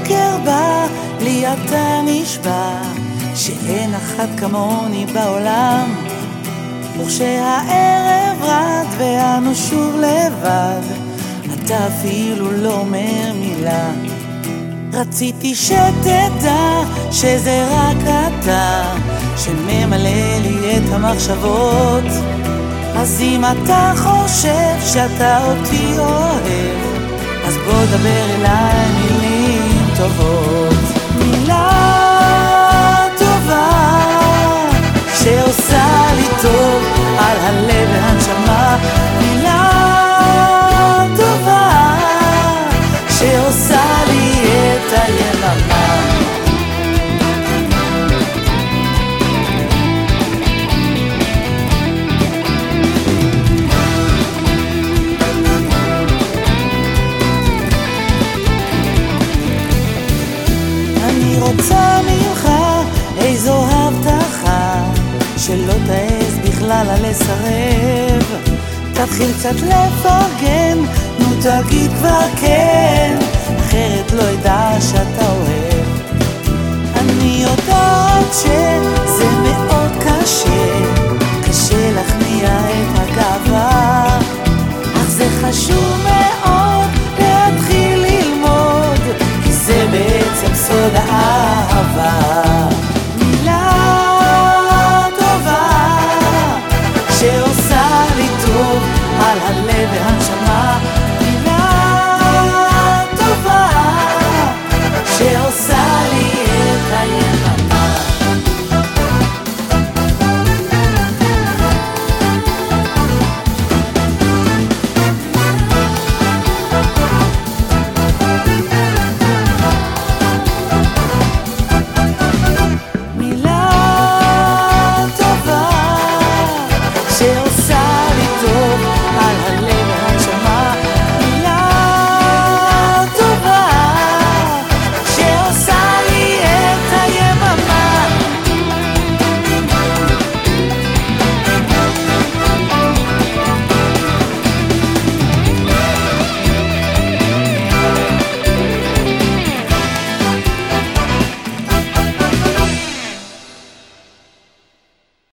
בוקר בא, לי אתה נשבע, שאין אחת כמוני בעולם. וכשהערב רד ואנו שוב לבד, אתה אפילו לא אומר מילה. רציתי שתדע שזה רק אתה, שממלא לי את המחשבות. אז אם אתה חושב שאתה אותי אוהב, אז בוא דבר אליי מילים טובות. מילה רוצה ממך איזו הבטחה שלא תעז בכלל לסרב. תתחיל קצת לפרגן, נו תגיד כבר כן